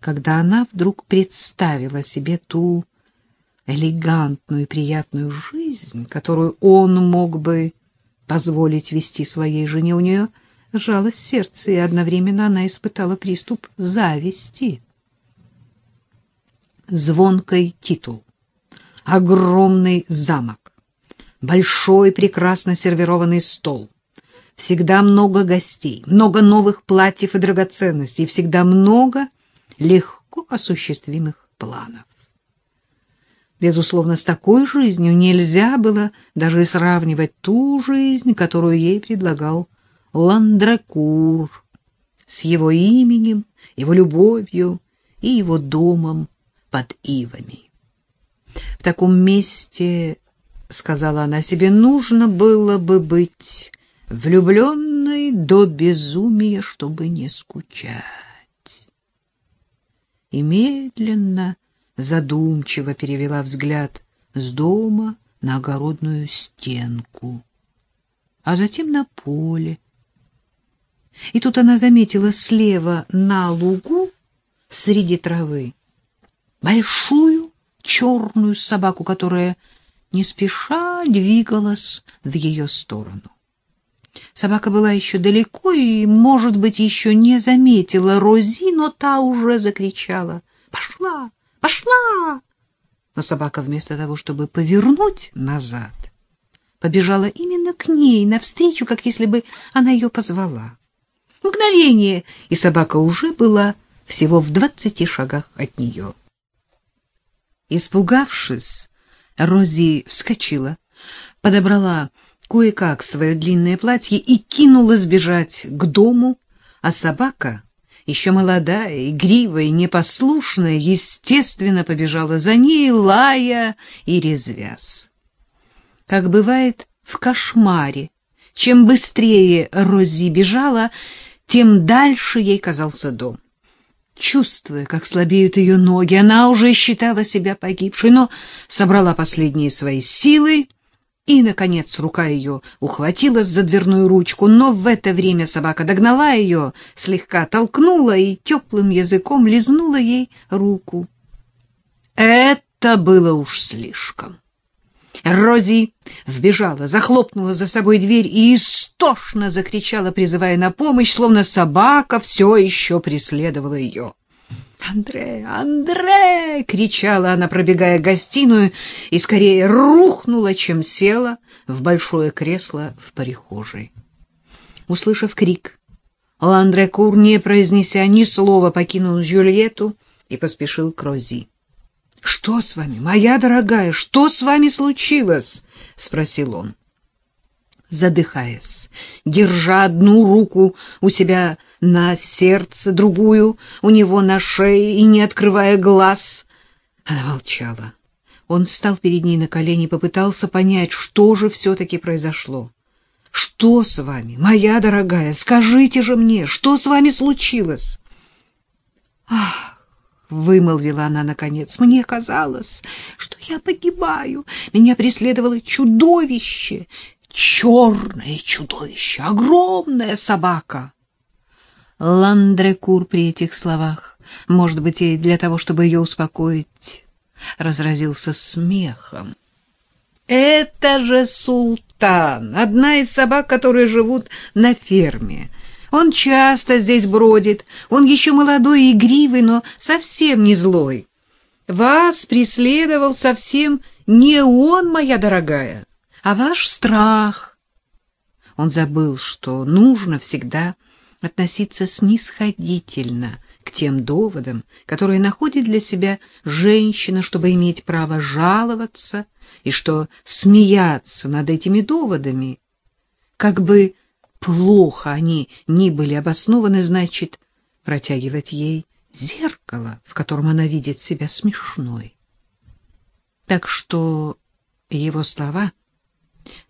когда она вдруг представила себе ту элегантную и приятную жизнь, которую он мог бы позволить вести своей жене, у нее сжалось сердце, и одновременно она испытала приступ зависти. Звонкий титул, огромный замок, большой прекрасно сервированный стол, всегда много гостей, много новых платьев и драгоценностей, всегда много легко осуществимых планов. Безусловно, с такой жизнью нельзя было даже сравнивать ту жизнь, которую ей предлагал Ландракур, с его именем, его любовью и его домом под ивами. В таком месте, — сказала она себе, — нужно было бы быть влюбленной до безумия, чтобы не скучать. И медленно задумчиво перевела взгляд с дома на огородную стенку, а затем на поле. И тут она заметила слева на лугу среди травы большую черную собаку, которая не спеша двигалась в ее сторону. Собака была еще далеко и, может быть, еще не заметила Рози, но та уже закричала «Пошла! Пошла!» Но собака вместо того, чтобы повернуть назад, побежала именно к ней, навстречу, как если бы она ее позвала. Мгновение, и собака уже была всего в двадцати шагах от нее. Испугавшись, Рози вскочила, подобрала кое-как свое длинное платье и кинулась бежать к дому, а собака еще молодая, игривая и непослушная, естественно, побежала за ней, лая и резвясь. Как бывает в кошмаре, чем быстрее Рози бежала, тем дальше ей казался дом. Чувствуя, как слабеют ее ноги, она уже считала себя погибшей, но собрала последние свои силы и, наконец, рука ее ухватилась за дверную ручку, но в это время собака догнала ее, слегка толкнула и теплым языком лизнула ей руку. Это было уж слишком. Рози вбежала, захлопнула за собой дверь и истошно закричала, призывая на помощь, словно собака все еще преследовала ее. «Андре! Андре!» — кричала она, пробегая гостиную, и скорее рухнула, чем села в большое кресло в прихожей. Услышав крик, Ландре Кур, не произнеся ни слова, покинул Жюльету и поспешил к Рози. — Что с вами, моя дорогая, что с вами случилось? — спросил он задыхаясь, держа одну руку у себя на сердце, другую у него на шее и не открывая глаз. Она молчала. Он встал перед ней на колени и попытался понять, что же все-таки произошло. «Что с вами, моя дорогая? Скажите же мне, что с вами случилось?» «Ах!» — вымолвила она наконец. «Мне казалось, что я погибаю. Меня преследовало чудовище, черное чудовище, огромная собака. Ландрекур при этих словах, может быть, и для того, чтобы ее успокоить, разразился смехом. Это же султан, одна из собак, которые живут на ферме. Он часто здесь бродит, он еще молодой и игривый, но совсем не злой. Вас преследовал совсем не он, моя дорогая а ваш страх. Он забыл, что нужно всегда относиться снисходительно к тем доводам, которые находит для себя женщина, чтобы иметь право жаловаться, и что смеяться над этими доводами, как бы плохо они ни были обоснованы, значит, протягивать ей зеркало, в котором она видит себя смешной. Так что его слова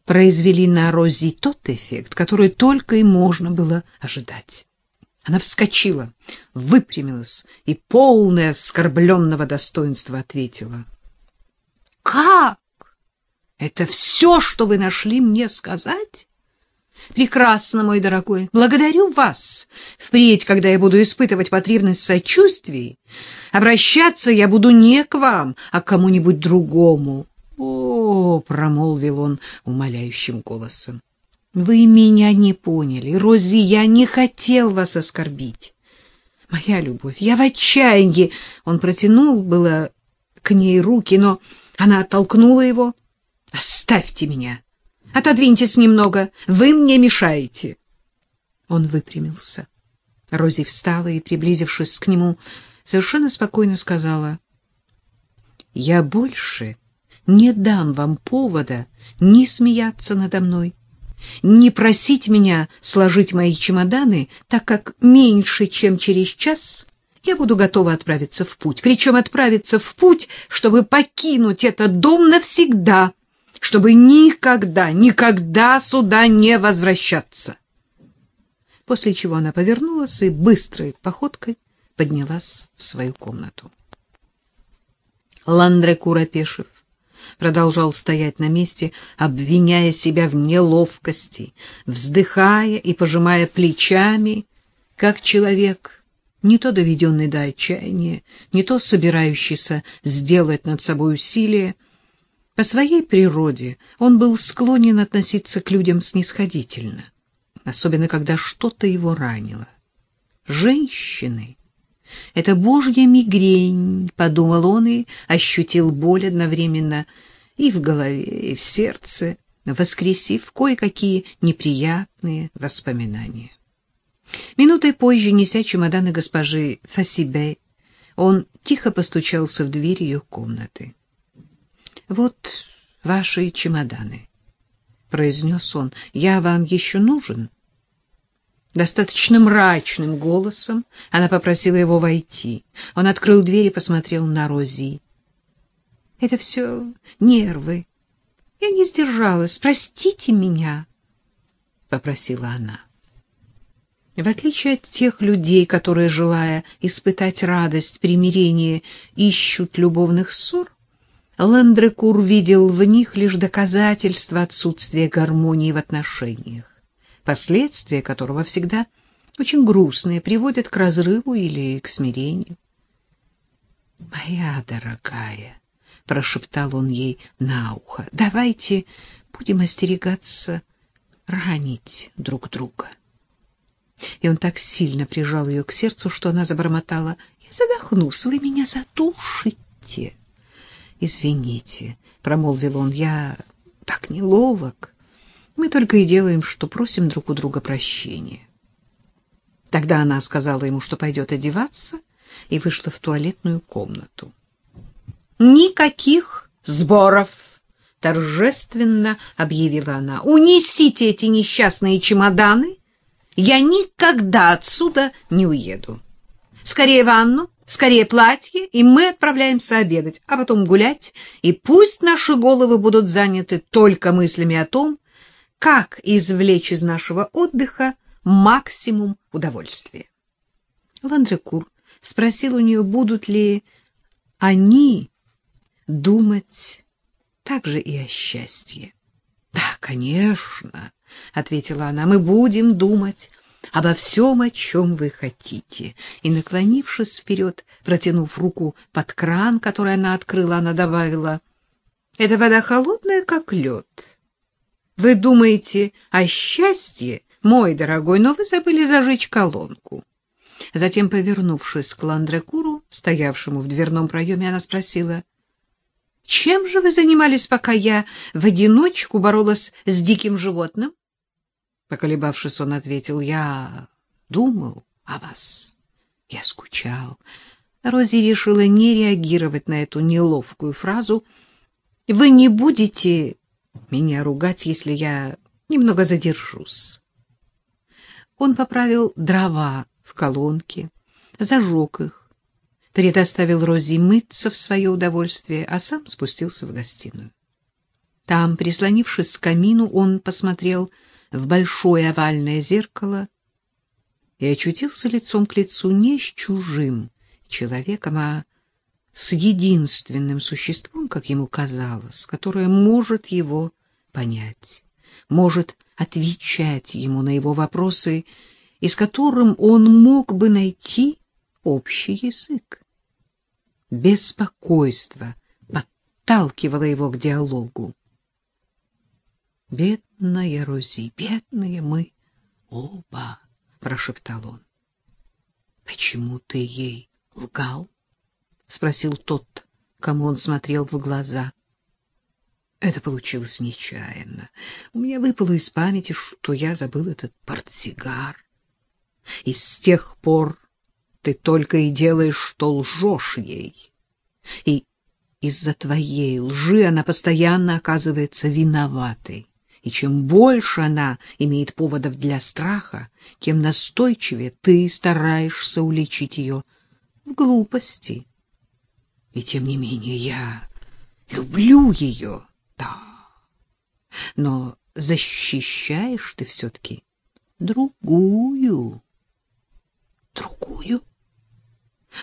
произвели на Рози тот эффект, который только и можно было ожидать. Она вскочила, выпрямилась и, полная оскорбленного достоинства, ответила. — Как? Это все, что вы нашли мне сказать? Прекрасно, мой дорогой. Благодарю вас. Впредь, когда я буду испытывать потребность в сочувствии, обращаться я буду не к вам, а к кому-нибудь другому. Промолвил он умоляющим голосом. Вы меня не поняли, Рози, я не хотел вас оскорбить. Моя любовь, я в отчаянии. Он протянул было к ней руки, но она оттолкнула его. Оставьте меня. Отодвиньтесь немного, вы мне мешаете. Он выпрямился. Рози встала и, приблизившись к нему, совершенно спокойно сказала: "Я больше не дам вам повода ни смеяться надо мной, ни просить меня сложить мои чемоданы, так как меньше, чем через час я буду готова отправиться в путь, причем отправиться в путь, чтобы покинуть этот дом навсегда" чтобы никогда, никогда сюда не возвращаться. После чего она повернулась и быстрой походкой поднялась в свою комнату. Ландре Куропешев продолжал стоять на месте, обвиняя себя в неловкости, вздыхая и пожимая плечами, как человек, не то доведенный до отчаяния, не то собирающийся сделать над собой усилие, по своей природе он был склонен относиться к людям снисходительно, особенно когда что-то его ранило. Женщины — это божья мигрень, — подумал он и ощутил боль одновременно и в голове, и в сердце, воскресив кое-какие неприятные воспоминания. Минутой позже, неся чемоданы госпожи Фасибе, он тихо постучался в дверь ее комнаты. Вот ваши чемоданы, произнес он. Я вам еще нужен? Достаточно мрачным голосом она попросила его войти. Он открыл дверь и посмотрел на Рози. Это все нервы. Я не сдержалась. Простите меня, попросила она. В отличие от тех людей, которые, желая испытать радость примирения, ищут любовных ссор, Ландрекур видел в них лишь доказательство отсутствия гармонии в отношениях, последствия которого всегда очень грустные, приводят к разрыву или к смирению. «Моя дорогая», — прошептал он ей на ухо, — «давайте будем остерегаться ранить друг друга». И он так сильно прижал ее к сердцу, что она забормотала, «Я задохнусь, вы меня задушите». Извините, промолвил он. Я так неловок. Мы только и делаем, что просим друг у друга прощения. Тогда она сказала ему, что пойдет одеваться, и вышла в туалетную комнату. Никаких сборов, торжественно объявила она. Унесите эти несчастные чемоданы. Я никогда отсюда не уеду. Скорее ванну, скорее платье, и мы отправляемся обедать, а потом гулять, и пусть наши головы будут заняты только мыслями о том, как извлечь из нашего отдыха максимум удовольствия. Ландрекур спросил у нее, будут ли они думать также и о счастье. — Да, конечно, — ответила она, — мы будем думать обо всем, о чем вы хотите. И, наклонившись вперед, протянув руку под кран, который она открыла, она добавила, «Эта вода холодная, как лед. Вы думаете о счастье, мой дорогой, но вы забыли зажечь колонку». Затем, повернувшись к Ландрекуру, стоявшему в дверном проеме, она спросила, «Чем же вы занимались, пока я в одиночку боролась с диким животным?» Поколебавшись, он ответил, я думал о вас. Я скучал. Рози решила не реагировать на эту неловкую фразу. Вы не будете меня ругать, если я немного задержусь. Он поправил дрова в колонке, зажег их, предоставил Рози мыться в свое удовольствие, а сам спустился в гостиную. Там, прислонившись к камину, он посмотрел в большое овальное зеркало и очутился лицом к лицу не с чужим человеком, а с единственным существом, как ему казалось, которое может его понять, может отвечать ему на его вопросы, и с которым он мог бы найти общий язык. Беспокойство подталкивало его к диалогу. «Бедная Рози, бедные мы оба!» — прошептал он. «Почему ты ей лгал?» — спросил тот, кому он смотрел в глаза. Это получилось нечаянно. У меня выпало из памяти, что я забыл этот портсигар. И с тех пор ты только и делаешь, что лжешь ей. И из-за твоей лжи она постоянно оказывается виноватой. И чем больше она имеет поводов для страха, тем настойчивее ты стараешься уличить ее в глупости. И тем не менее я люблю ее, да. Но защищаешь ты все-таки другую. Другую?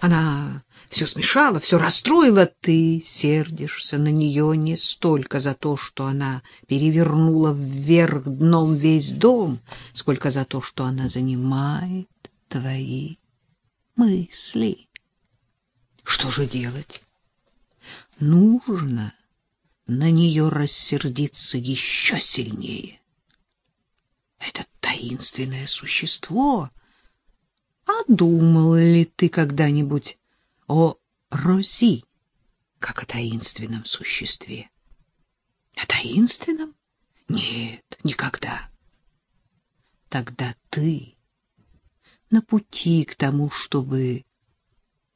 Она все смешала, все расстроила. Ты сердишься на нее не столько за то, что она перевернула вверх дном весь дом, сколько за то, что она занимает твои мысли. Что же делать? Нужно на нее рассердиться еще сильнее. Это таинственное существо — а думал ли ты когда-нибудь о Рози, как о таинственном существе? О таинственном? Нет, никогда. Тогда ты на пути к тому, чтобы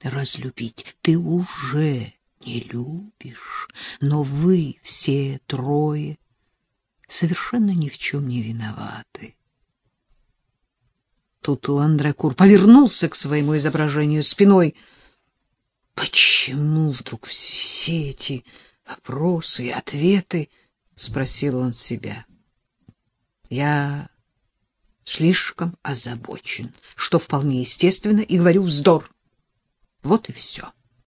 разлюбить. Ты уже не любишь, но вы все трое совершенно ни в чем не виноваты. Тут Ландрекур повернулся к своему изображению спиной. «Почему вдруг все эти вопросы и ответы?» — спросил он себя. «Я слишком озабочен, что вполне естественно, и говорю вздор. Вот и все».